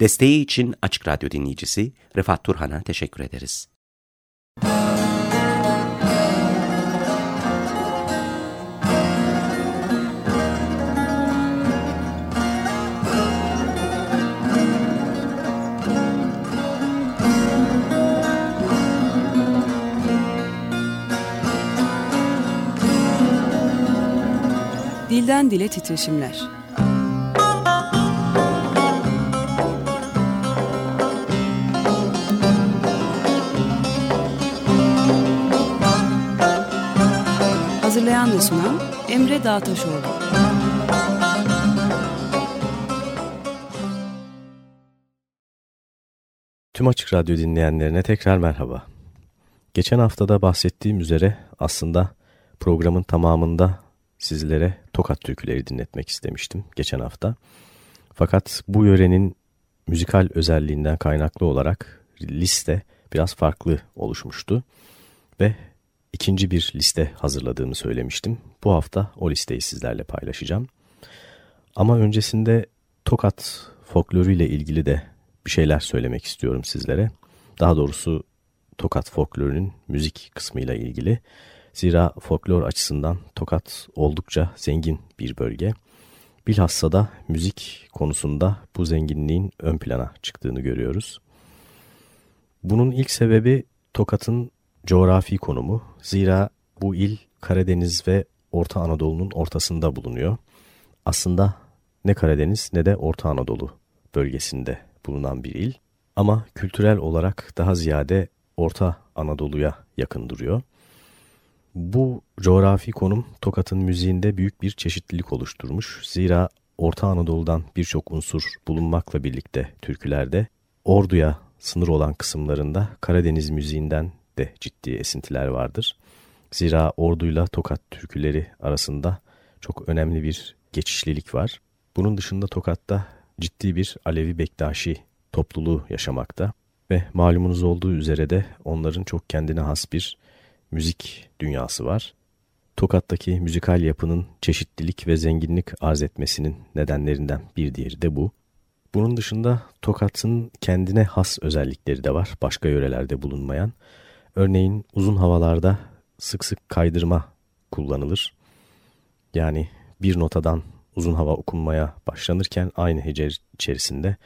Desteği için Açık Radyo dinleyicisi Rıfat Turhan'a teşekkür ederiz. Dilden Dile Titreşimler Hazırlayan ve sunan Emre Dağtaşoğlu. Tüm Açık Radyo dinleyenlerine tekrar merhaba. Geçen haftada bahsettiğim üzere aslında programın tamamında sizlere Tokat türküleri dinletmek istemiştim geçen hafta. Fakat bu yörenin müzikal özelliğinden kaynaklı olarak liste biraz farklı oluşmuştu. Ve ikinci bir liste hazırladığımı söylemiştim. Bu hafta o listeyi sizlerle paylaşacağım. Ama öncesinde Tokat folkloruyla ilgili de bir şeyler söylemek istiyorum sizlere. Daha doğrusu Tokat folklorunun müzik kısmıyla ilgili. Zira folklor açısından Tokat oldukça zengin bir bölge. Bilhassa da müzik konusunda bu zenginliğin ön plana çıktığını görüyoruz. Bunun ilk sebebi Tokat'ın coğrafi konumu. Zira bu il Karadeniz ve Orta Anadolu'nun ortasında bulunuyor. Aslında ne Karadeniz ne de Orta Anadolu bölgesinde bulunan bir il. Ama kültürel olarak daha ziyade Orta Anadolu'ya yakın duruyor. Bu coğrafi konum Tokat'ın müziğinde büyük bir çeşitlilik oluşturmuş. Zira Orta Anadolu'dan birçok unsur bulunmakla birlikte türkülerde Ordu'ya sınır olan kısımlarında Karadeniz müziğinden de ciddi esintiler vardır. Zira orduyla Tokat türküleri arasında çok önemli bir geçişlilik var. Bunun dışında Tokat'ta ciddi bir Alevi Bektaşi topluluğu yaşamakta ve malumunuz olduğu üzere de onların çok kendine has bir müzik dünyası var. Tokat'taki müzikal yapının çeşitlilik ve zenginlik arz etmesinin nedenlerinden bir diğeri de bu. Bunun dışında Tokat'ın kendine has özellikleri de var, başka yörelerde bulunmayan. Örneğin uzun havalarda sık sık kaydırma kullanılır. Yani bir notadan uzun hava okunmaya başlanırken aynı hece içerisinde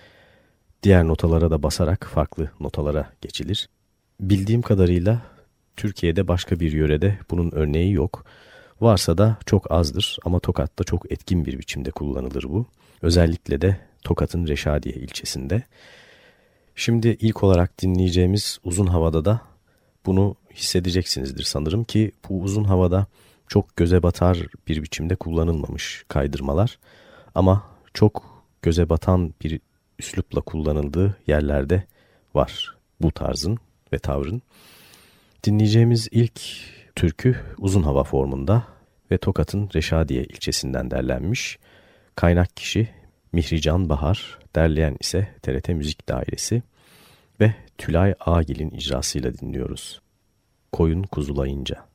diğer notalara da basarak farklı notalara geçilir. Bildiğim kadarıyla Türkiye'de başka bir yörede bunun örneği yok. Varsa da çok azdır ama Tokat'ta çok etkin bir biçimde kullanılır bu. Özellikle de Tokat'ın Reşadiye ilçesinde. Şimdi ilk olarak dinleyeceğimiz uzun havada da bunu hissedeceksinizdir sanırım ki bu uzun havada çok göze batar bir biçimde kullanılmamış kaydırmalar ama çok göze batan bir üslupla kullanıldığı yerlerde var bu tarzın ve tavrın. Dinleyeceğimiz ilk türkü uzun hava formunda ve Tokat'ın Reşadiye ilçesinden derlenmiş. Kaynak kişi Mihrican Bahar, derleyen ise TRT Müzik Dairesi ve Tülay Ağil'in icrasıyla dinliyoruz. Koyun kuzulayınca.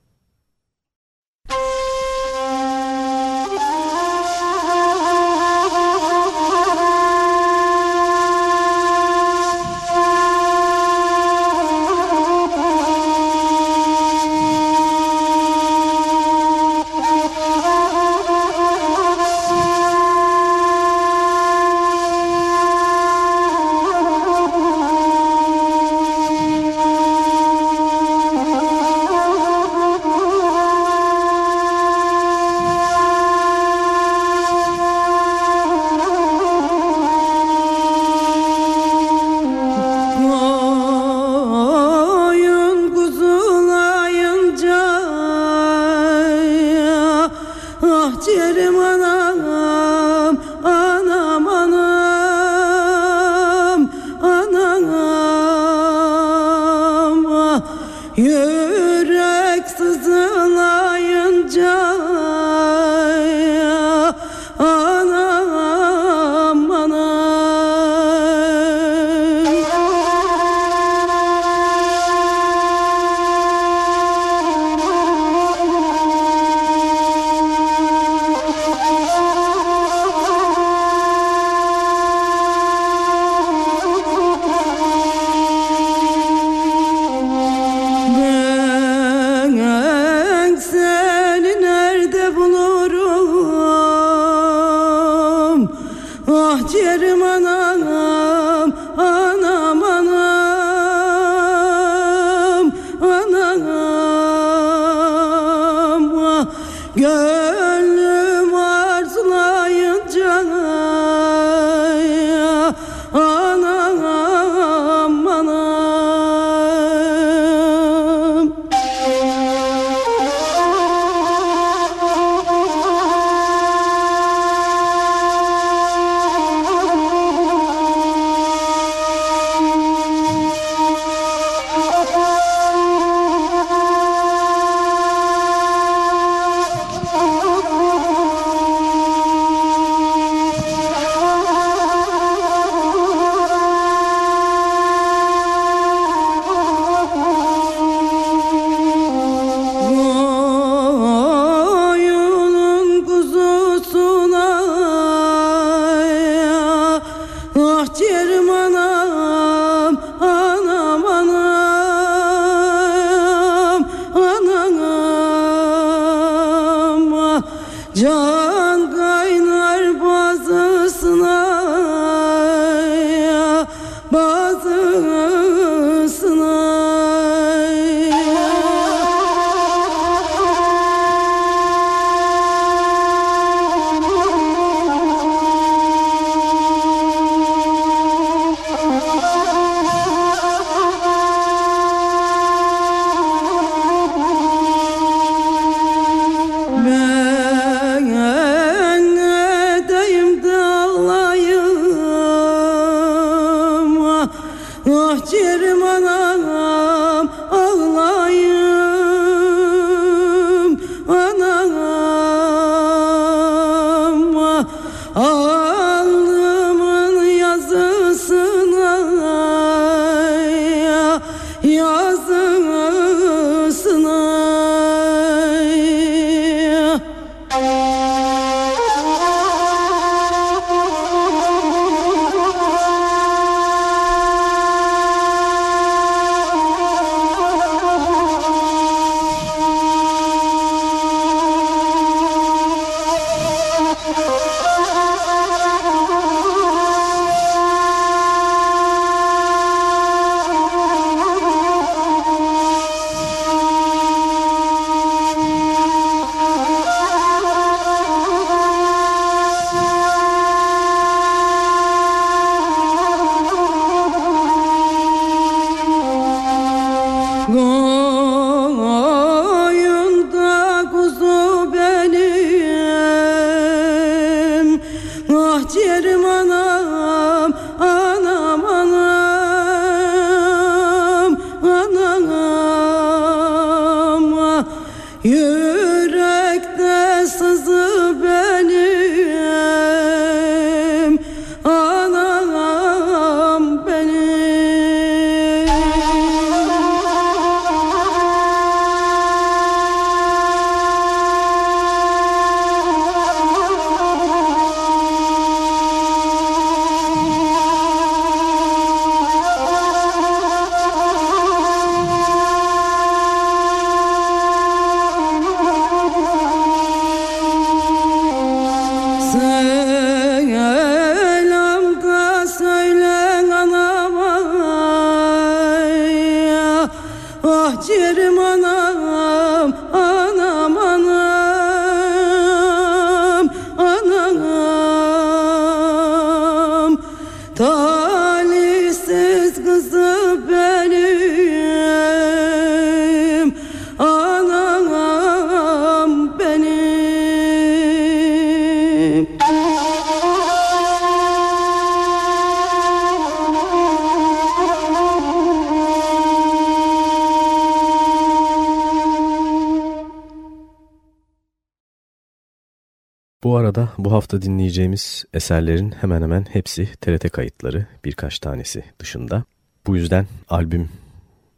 Bu arada bu hafta dinleyeceğimiz eserlerin hemen hemen hepsi TRT kayıtları birkaç tanesi dışında. Bu yüzden albüm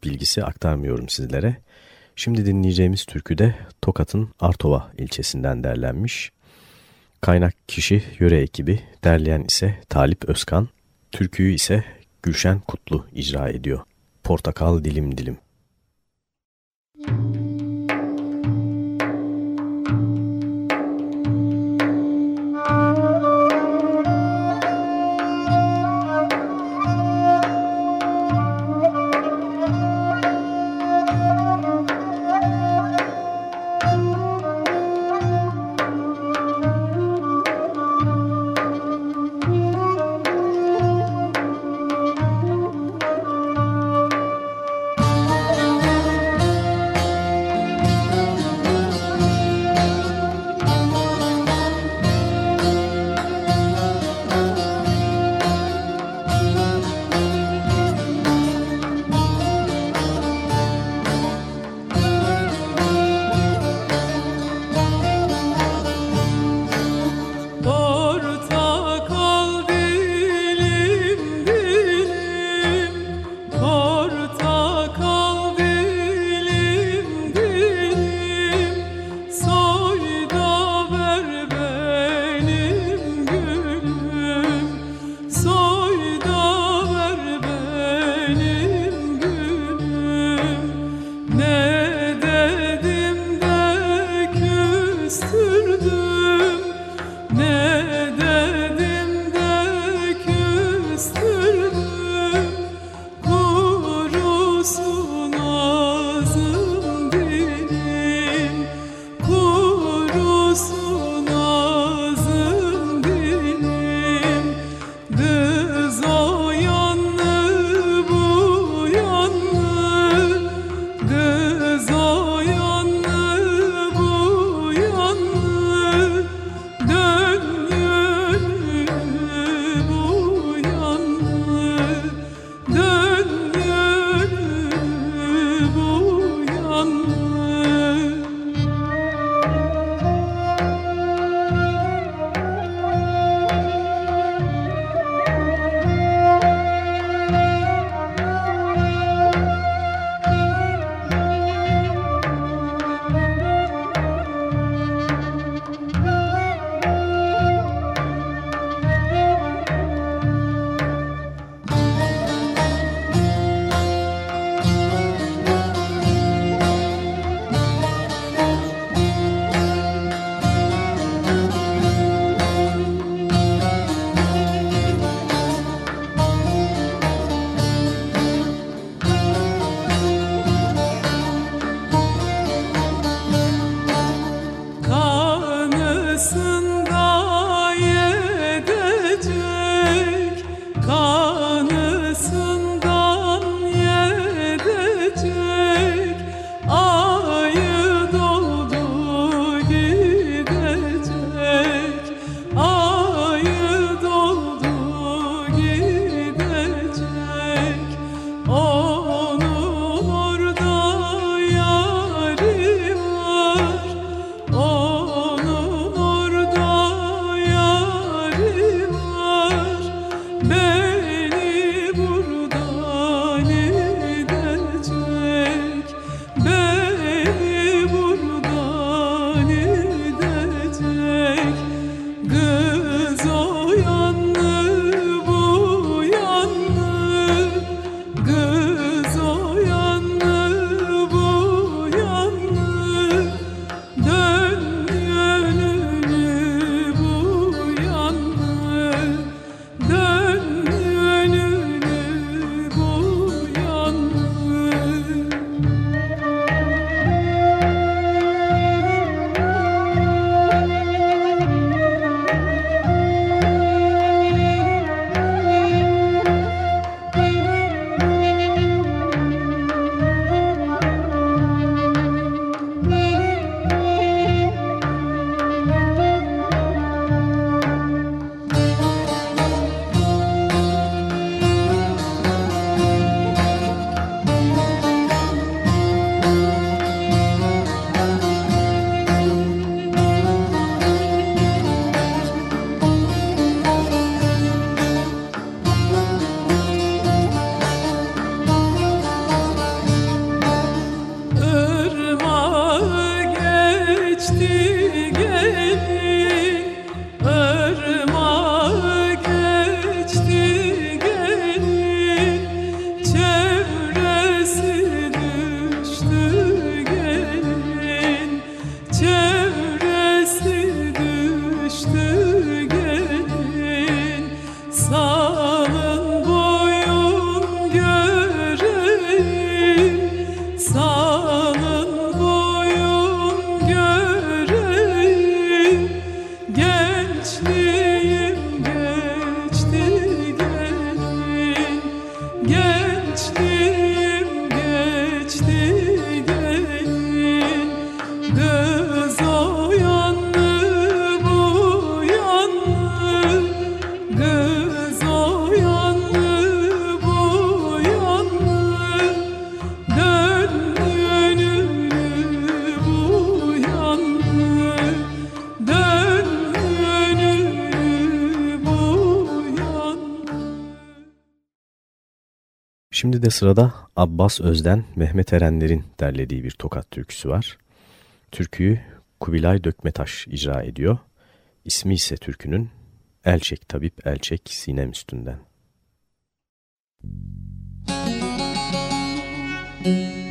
bilgisi aktarmıyorum sizlere. Şimdi dinleyeceğimiz türkü de Tokat'ın Artova ilçesinden derlenmiş. Kaynak kişi yöre ekibi, derleyen ise Talip Özkan, türküyü ise Gülşen Kutlu icra ediyor. Portakal dilim dilim. Şimdi de sırada Abbas Özden, Mehmet Erenler'in derlediği bir tokat türküsü var. Türküyü Kubilay Dökmetaş icra ediyor. İsmi ise türkünün Elçek Tabip Elçek Sinem Üstünden. Müzik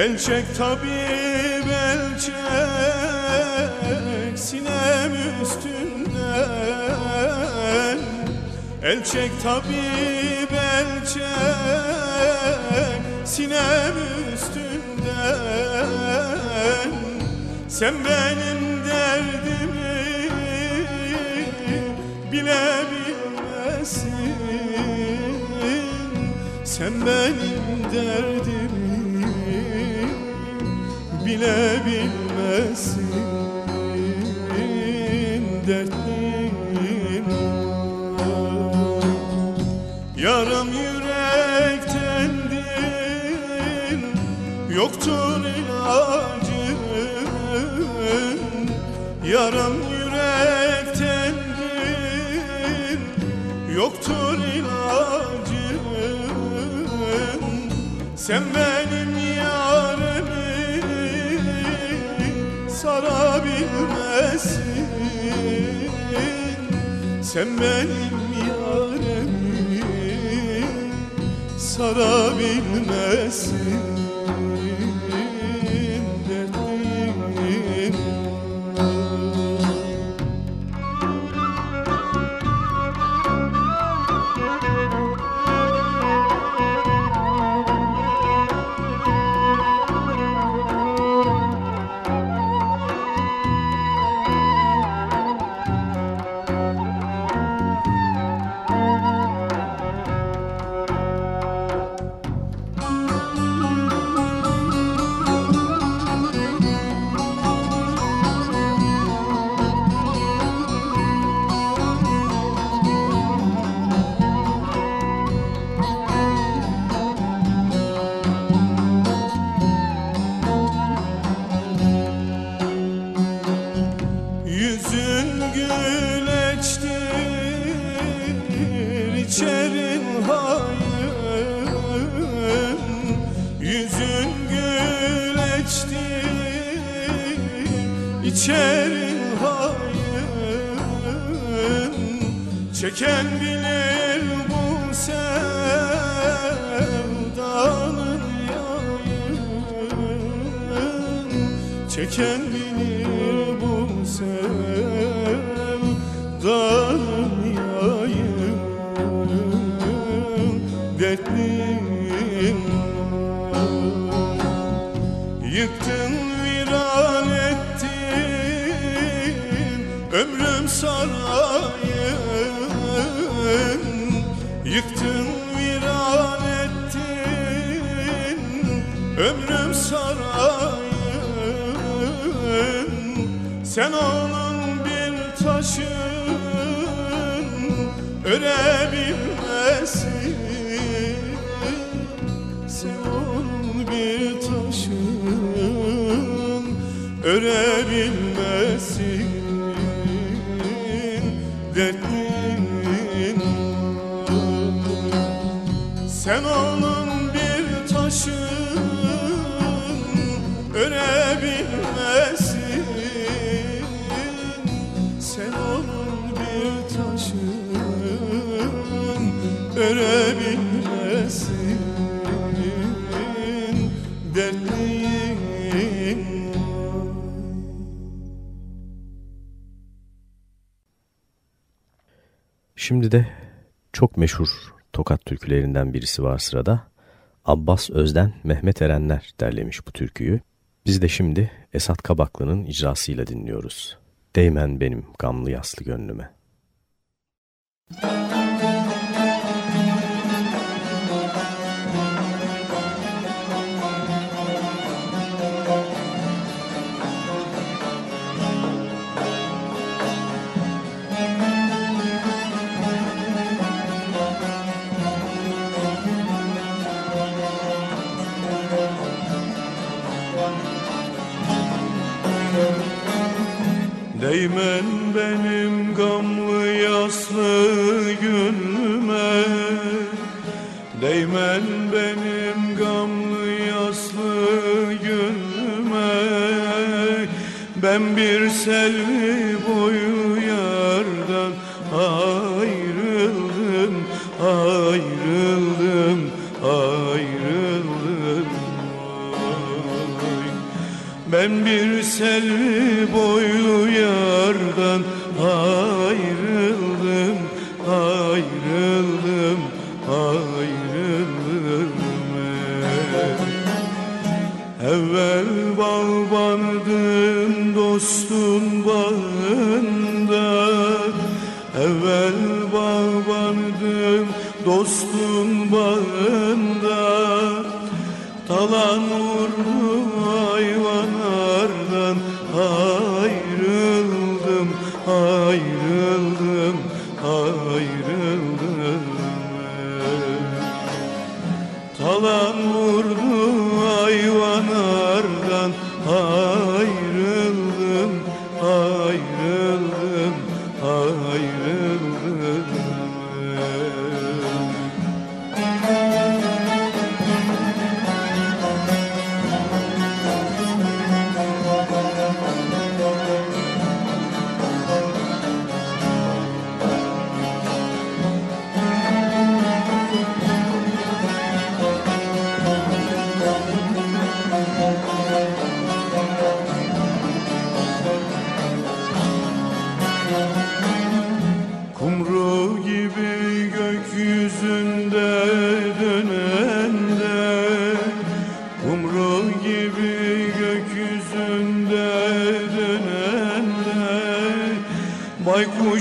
El çek tabip el çek sinem üstünden. El çek tabip el çek sinem üstünden. Sen benim derdimi bilebilmezsin Sen benim derdimi bilebilmezsin dertliyim Yaram yürektendir yoktur ilacın. Yaram yürektendir yoktur ilacın. Sen benim sarabilmezsin Sen benim yarimi sarabilmezsin Çeken bilir bu sevdanın yayın Dertliyim Yıktın viran ettin Ömrüm sarayın Yıktın Sen onun bir taşın Örebilmezsin Şimdi de çok meşhur tokat türkülerinden birisi var sırada. Abbas Özden Mehmet Erenler derlemiş bu türküyü. Biz de şimdi Esat Kabaklı'nın icrasıyla dinliyoruz. Değmen benim gamlı yaslı gönlüme. Müzik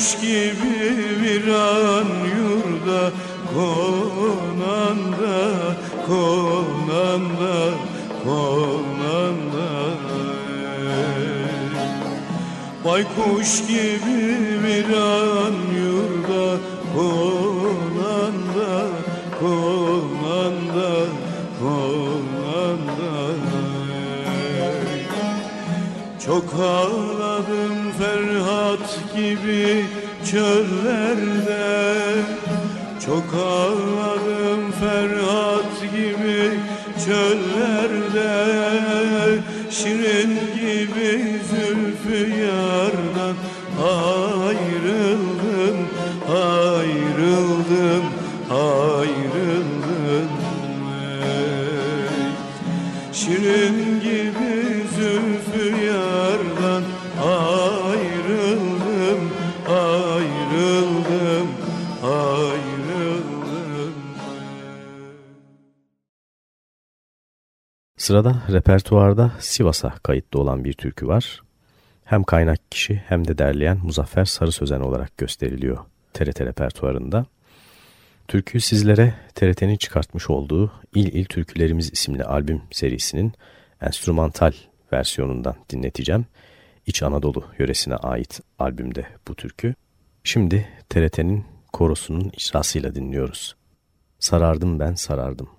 девочки Sırada repertuarda Sivas'a kayıtlı olan bir türkü var. Hem kaynak kişi hem de derleyen Muzaffer Sarı Sözen olarak gösteriliyor TRT repertuarında. Türküyü sizlere TRT'nin çıkartmış olduğu İl İl Türkülerimiz isimli albüm serisinin enstrümantal versiyonundan dinleteceğim. İç Anadolu yöresine ait albümde bu türkü. Şimdi TRT'nin korosunun icrasıyla dinliyoruz. Sarardım ben sarardım.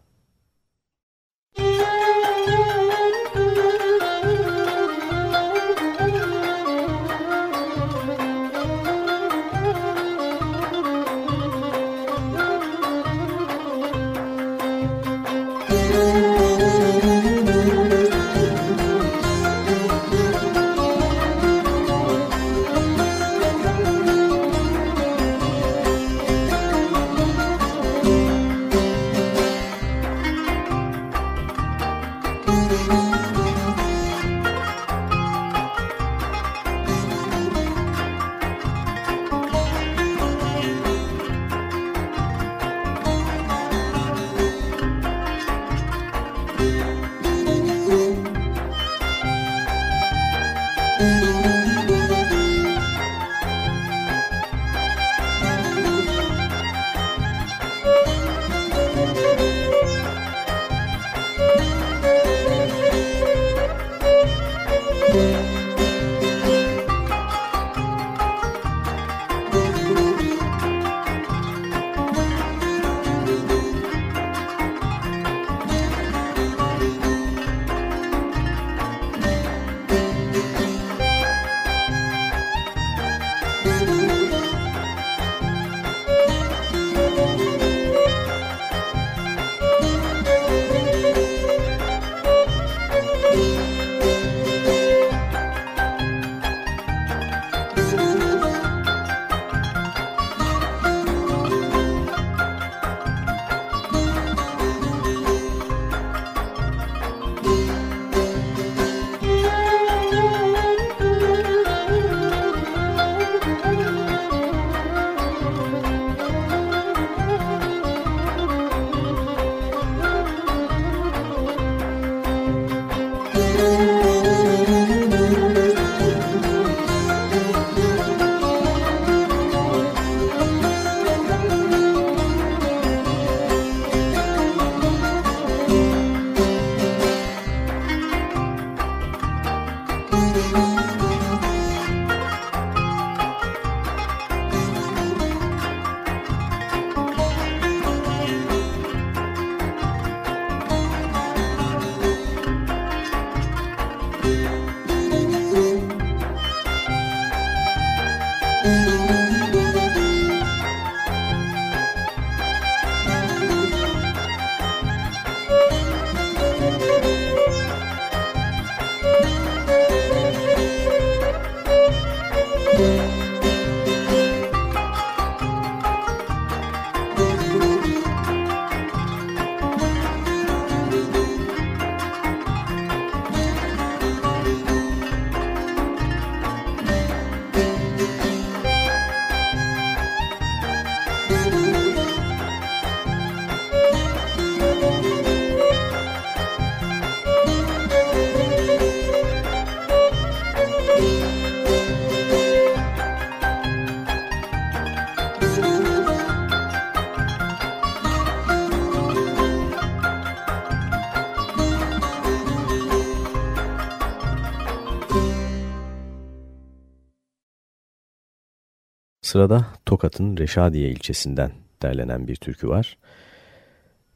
Sırada Tokat'ın Reşadiye ilçesinden derlenen bir türkü var.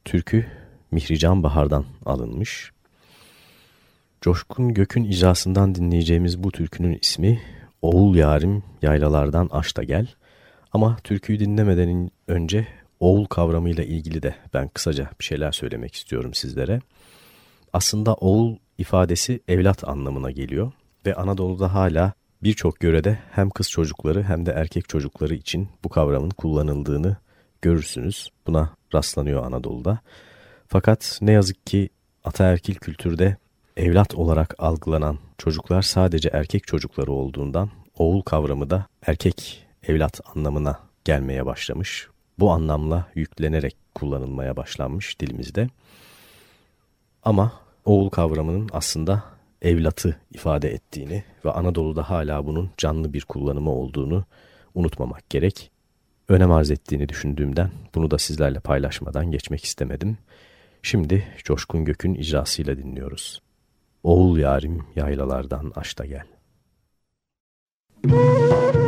Türkü Mihrican Bahar'dan alınmış. Coşkun Gök'ün icrasından dinleyeceğimiz bu türkünün ismi Oğul Yarim Yaylalardan Aşta Gel. Ama türküyü dinlemeden önce oğul kavramıyla ilgili de ben kısaca bir şeyler söylemek istiyorum sizlere. Aslında oğul ifadesi evlat anlamına geliyor ve Anadolu'da hala Birçok yörede hem kız çocukları hem de erkek çocukları için bu kavramın kullanıldığını görürsünüz. Buna rastlanıyor Anadolu'da. Fakat ne yazık ki ataerkil kültürde evlat olarak algılanan çocuklar sadece erkek çocukları olduğundan oğul kavramı da erkek evlat anlamına gelmeye başlamış. Bu anlamla yüklenerek kullanılmaya başlanmış dilimizde. Ama oğul kavramının aslında evlatı ifade ettiğini ve Anadolu'da hala bunun canlı bir kullanımı olduğunu unutmamak gerek. Önem arz ettiğini düşündüğümden bunu da sizlerle paylaşmadan geçmek istemedim. Şimdi Coşkun Gök'ün icrasıyla dinliyoruz. Oğul yarim yaylalardan aşta gel. Müzik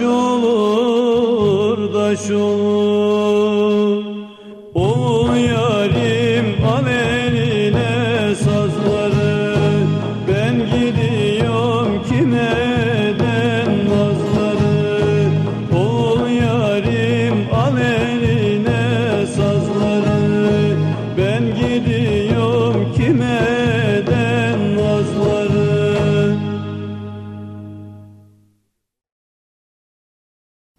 daş olur, olur.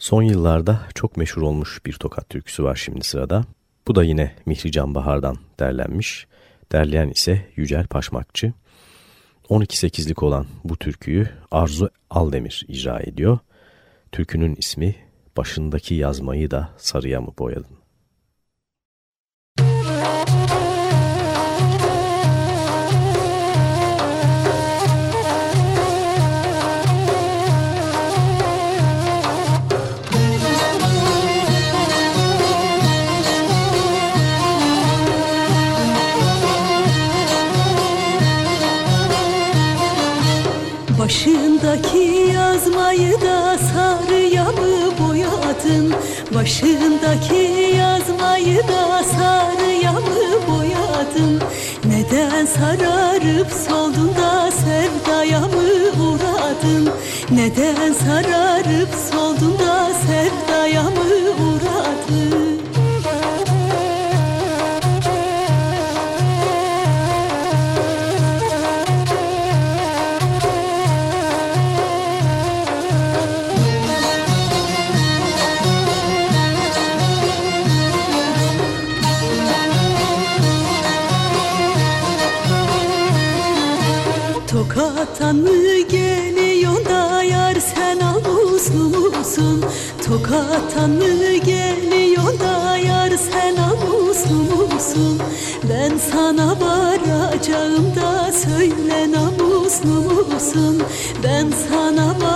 Son yıllarda çok meşhur olmuş bir tokat türküsü var şimdi sırada. Bu da yine Mihri Can Bahar'dan derlenmiş. Derleyen ise Yücel Paşmakçı. 12-8'lik olan bu türküyü Arzu Aldemir icra ediyor. Türkünün ismi Başındaki yazmayı da sarıya mı boyadın? Başındaki yazmayı da sarıya mı boyadın? Neden sararıp soldun da sevdaya mı uğradın? Neden sararıp soldun da sevdaya mı uğradın? Tokattan mı geliyorsun da yar sen aluslu musun? Tokattan mı geliyorsun da yar sen aluslu musun? Ben sana varacağım da söyle namuslu musun? Ben sana varacağım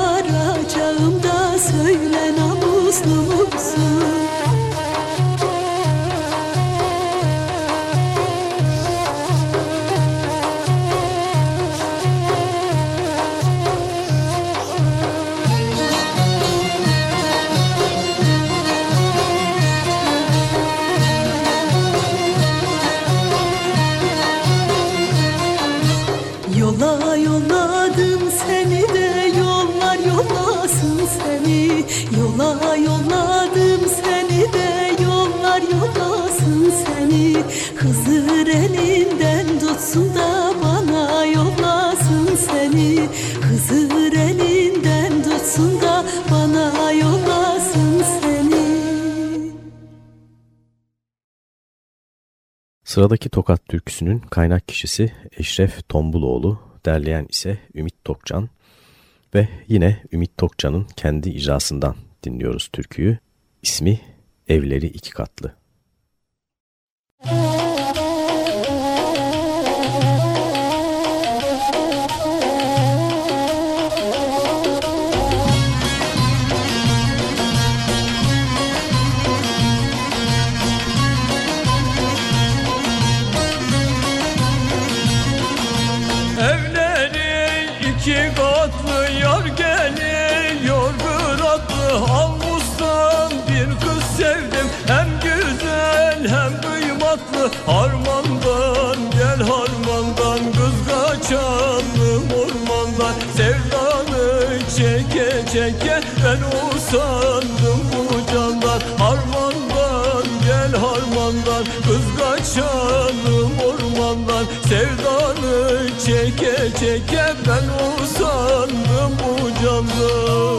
Sıradaki Tokat türküsünün kaynak kişisi Eşref Tombuloğlu, derleyen ise Ümit Tokcan ve yine Ümit Tokcan'ın kendi icrasından dinliyoruz türküyü. İsmi Evleri İki Katlı. Evleri ben usandım bu candan Harmandan gel harmandan. Kız kaçalım ormandan Sevdanı çeke çeke ben usandım bu candan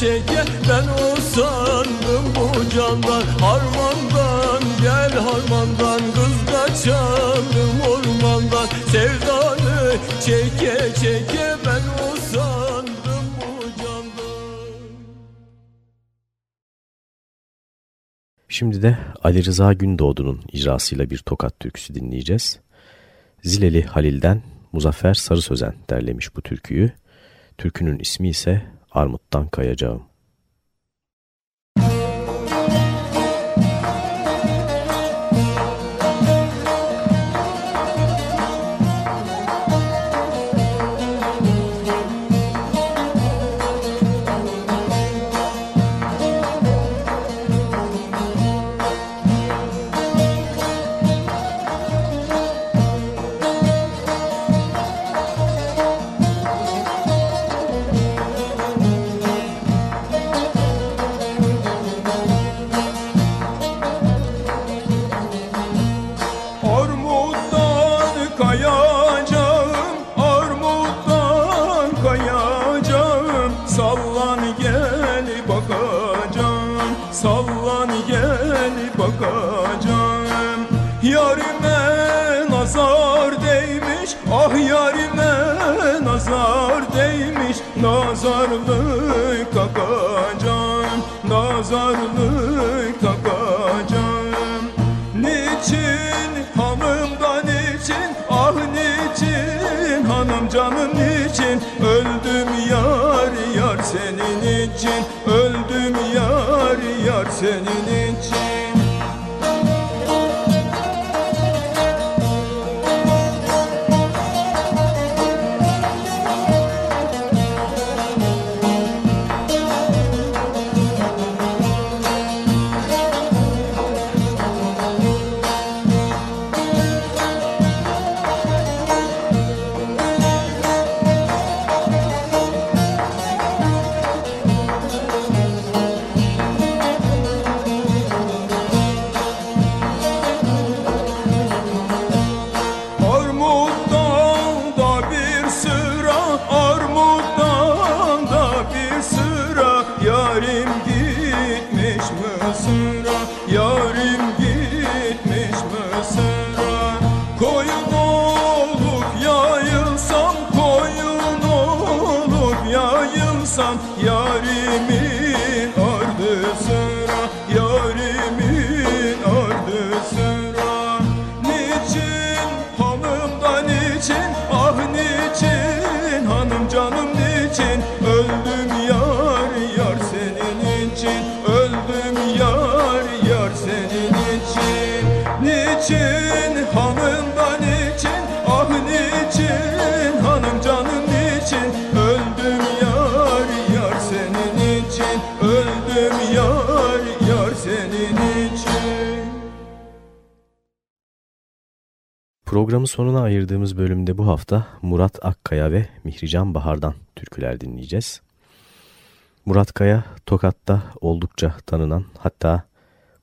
çeke çeke ben usandım bu candan Harmandan gel harmandan Kız kaçalım ormandan Sevdanı çeke çeke ben usandım bu candan Şimdi de Ali Rıza Gündoğdu'nun icrasıyla bir tokat türküsü dinleyeceğiz. Zileli Halil'den Muzaffer Sarı Sözen derlemiş bu türküyü. Türkünün ismi ise Armut'tan Kayacağım. Bakacağım, sallan senin Programın sonuna ayırdığımız bölümde bu hafta Murat Akkaya ve Mihrican Bahar'dan türküler dinleyeceğiz. Murat Kaya, Tokat'ta oldukça tanınan hatta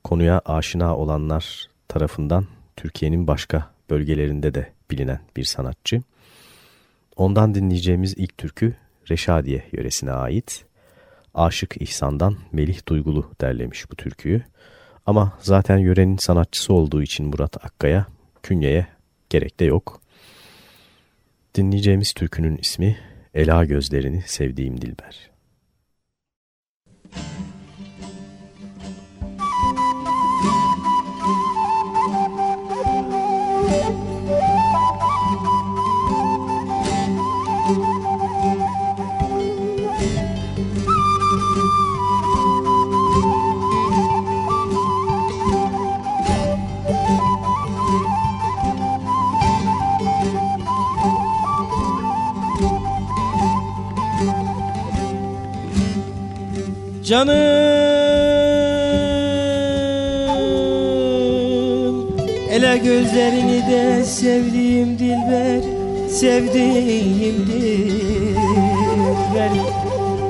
konuya aşina olanlar tarafından Türkiye'nin başka bölgelerinde de bilinen bir sanatçı. Ondan dinleyeceğimiz ilk türkü Reşadiye yöresine ait. Aşık İhsan'dan Melih Duygulu derlemiş bu türküyü. Ama zaten yörenin sanatçısı olduğu için Murat Akkaya künyeye gerek de yok. Dinleyeceğimiz türkünün ismi Ela Gözlerini Sevdiğim Dilber. Canım Ele gözlerini de sevdiğim dilber Sevdiğim dilber.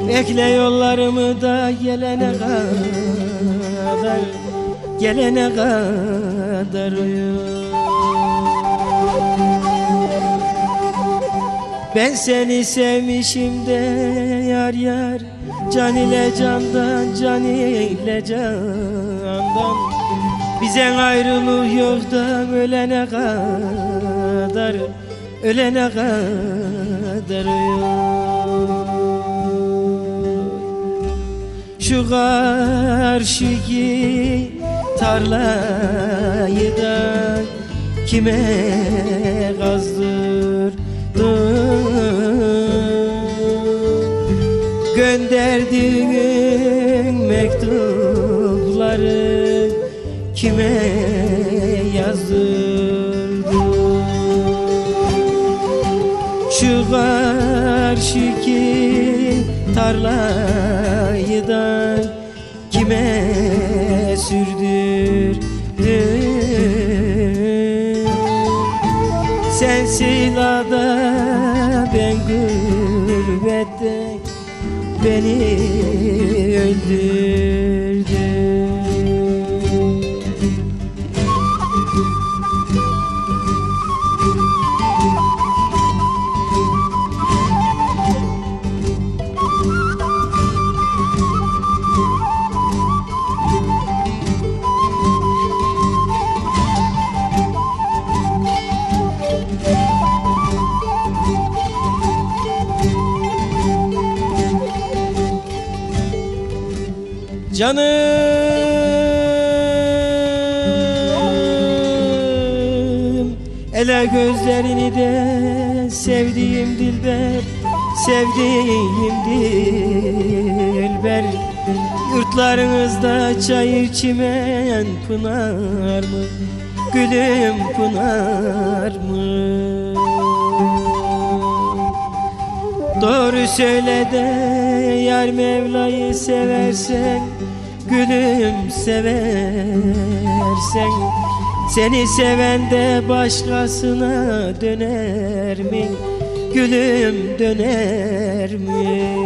Bekle yollarımı da gelene kadar Gelene kadar uyu Ben seni sevmişim de yar yar Can ile candan, can ile candan. Bize ayrılık da ölene kadar Ölene kadar yok. Şu karşıki tarlayı da kime kazdırdın Gönderdiğin mektupları? Kime yazdırdın? Şu karşıki tarlayı da beni öldürdü Canım. Ele gözlerini de sevdiğim dilber Sevdiğim dilber. Yurtlarınızda çayır çimen pınar mı? Gülüm pınar mı? Doğru söyle de yar Mevla'yı seversen Gülüm seversen Seni seven de başkasına döner mi? Gülüm döner mi?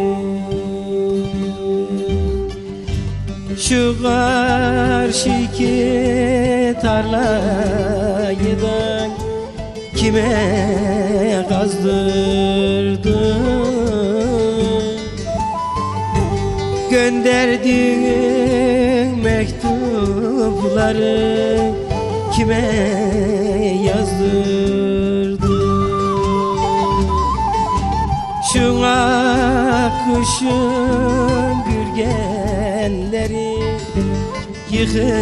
Şu karşıki tarlayı da kime kazdırdın Gönderdiğin mektupları kime yazdırdın Şu akışın gürgenleri yıkılmadı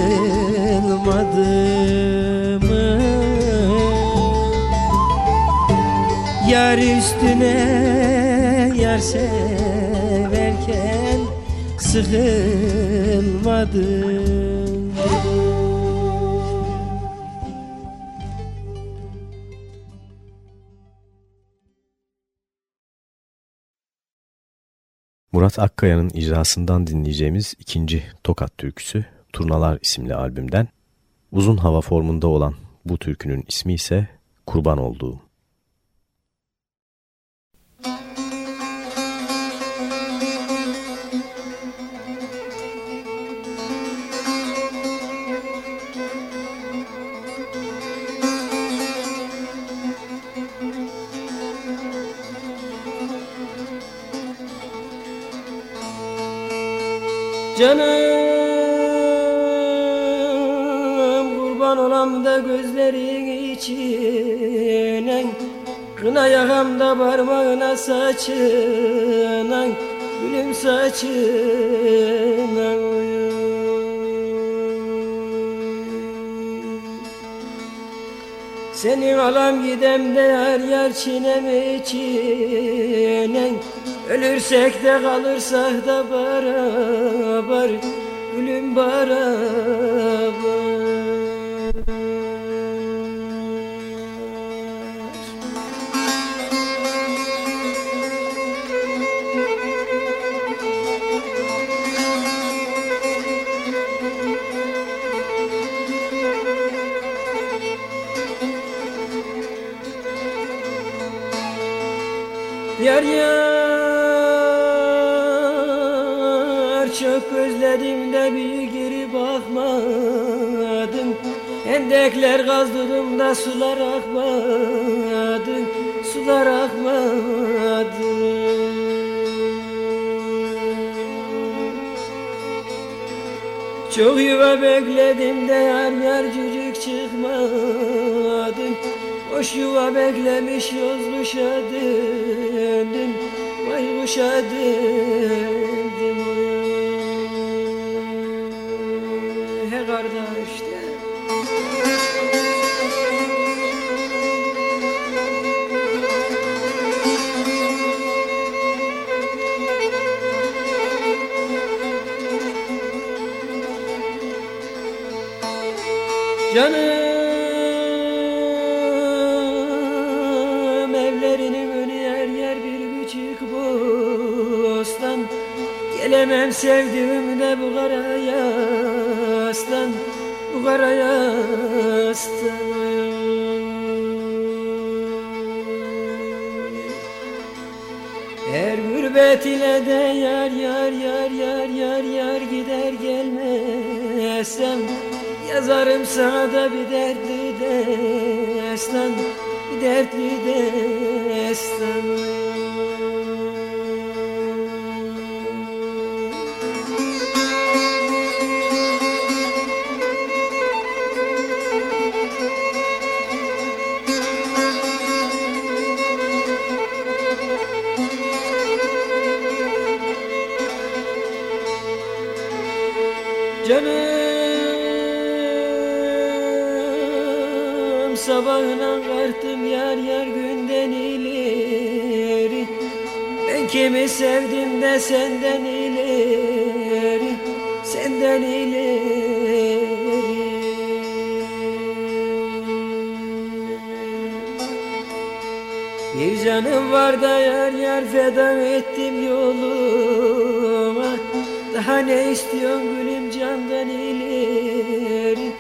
mı? Yar üstüne yar severken sıkılmadım Murat Akkaya'nın icrasından dinleyeceğimiz ikinci Tokat türküsü Turnalar isimli albümden. Uzun hava formunda olan bu türkünün ismi ise Kurban Olduğum. Canım kurban olam da gözlerin içine Kına yakamda parmağına saçına Gülüm saçına Senin alam gidem de yar yar çinem çinen Ölürsek de kalırsak da beraber Gülüm beraber Hendekler kazdırdım da sular akmadı Sular akmadı. Çok yuva bekledim de yar yar cücük çıkmadı. Boş yuva beklemiş yoz kuşa döndüm Vay kuşa döndüm Yastan Her gurbet ile de yar yar yar yar yar yar gider gelmezsem Yazarım sana da bir dertli destan Bir canım var da yar yar feda ettim yoluma Daha ne istiyorsun gülüm candan ileri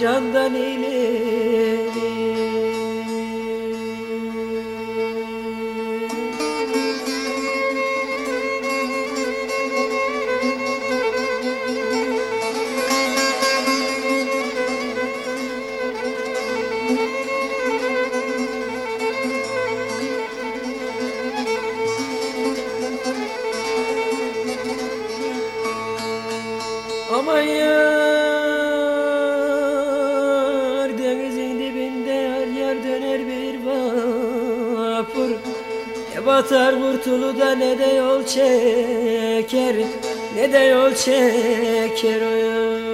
Candan ileri batar kurtulu da ne de yol çeker Ne de yol çeker o yar.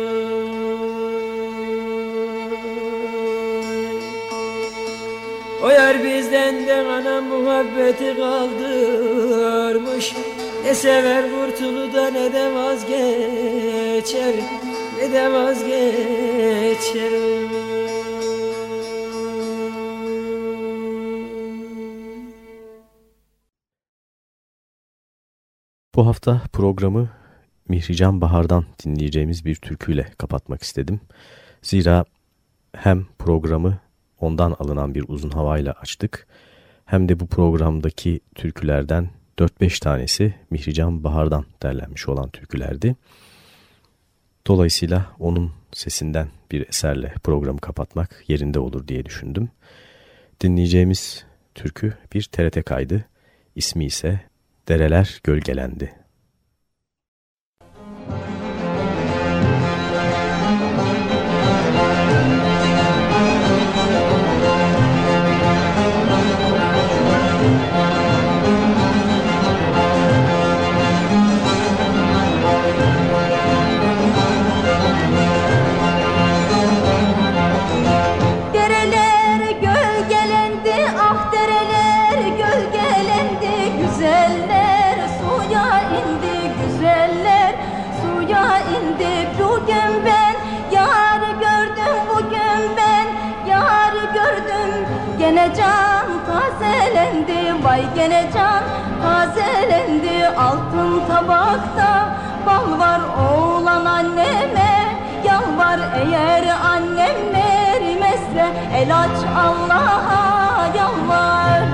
O yar bizden de ana muhabbeti kaldırmış Ne sever kurtulu da ne de vazgeçer Ne de vazgeçer Bu hafta programı Mihrican Bahar'dan dinleyeceğimiz bir türküyle kapatmak istedim. Zira hem programı ondan alınan bir uzun havayla açtık hem de bu programdaki türkülerden 4-5 tanesi Mihrican Bahar'dan derlenmiş olan türkülerdi. Dolayısıyla onun sesinden bir eserle programı kapatmak yerinde olur diye düşündüm. Dinleyeceğimiz türkü bir TRT kaydı, ismi ise Dereler Gölgelendi. Tazelendi Altın tabakta. Bal var oğlan anneme Yalvar eğer annem. Verimezse El aç Allah'a yalvar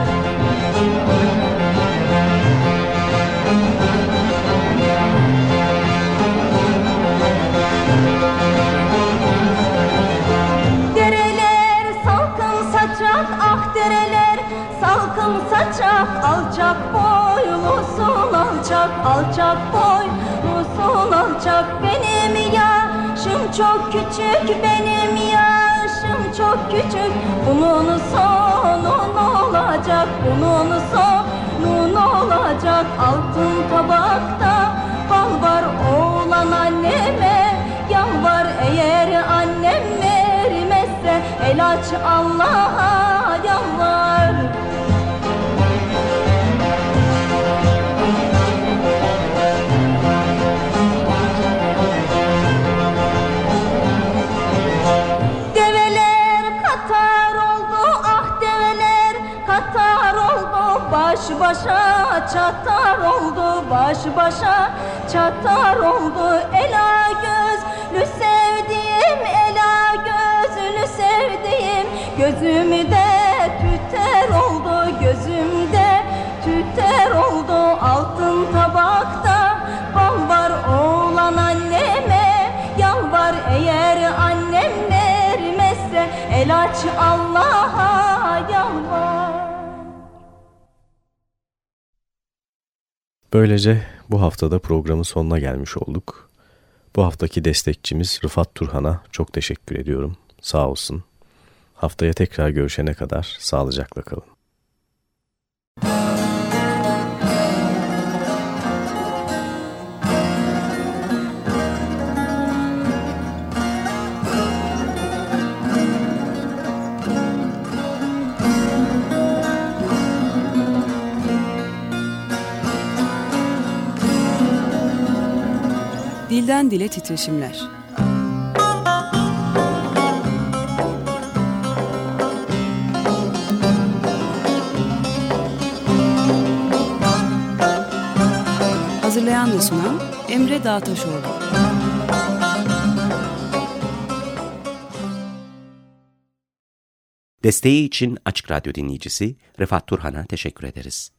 salkım saçak alçak boylusun alçak alçak boylusun alçak benim yaşım çok küçük benim yaşım çok küçük. Bunun sonun olacak? Bunun sonun olacak? Altın tabakta bal var oğlan anneme yalvar eğer annem vermezse. El aç Allah'a yalvar Böylece bu haftada programın sonuna gelmiş olduk. Bu haftaki destekçimiz Rıfat Turhan'a çok teşekkür ediyorum. Sağ olsun. Haftaya tekrar görüşene kadar sağlıcakla kalın. Dilden dile titreşimler. Hazırlayan ve sunan Emre Dağtaşoğlu. Desteği için Açık Radyo dinleyicisi Refat Turhan'a teşekkür ederiz.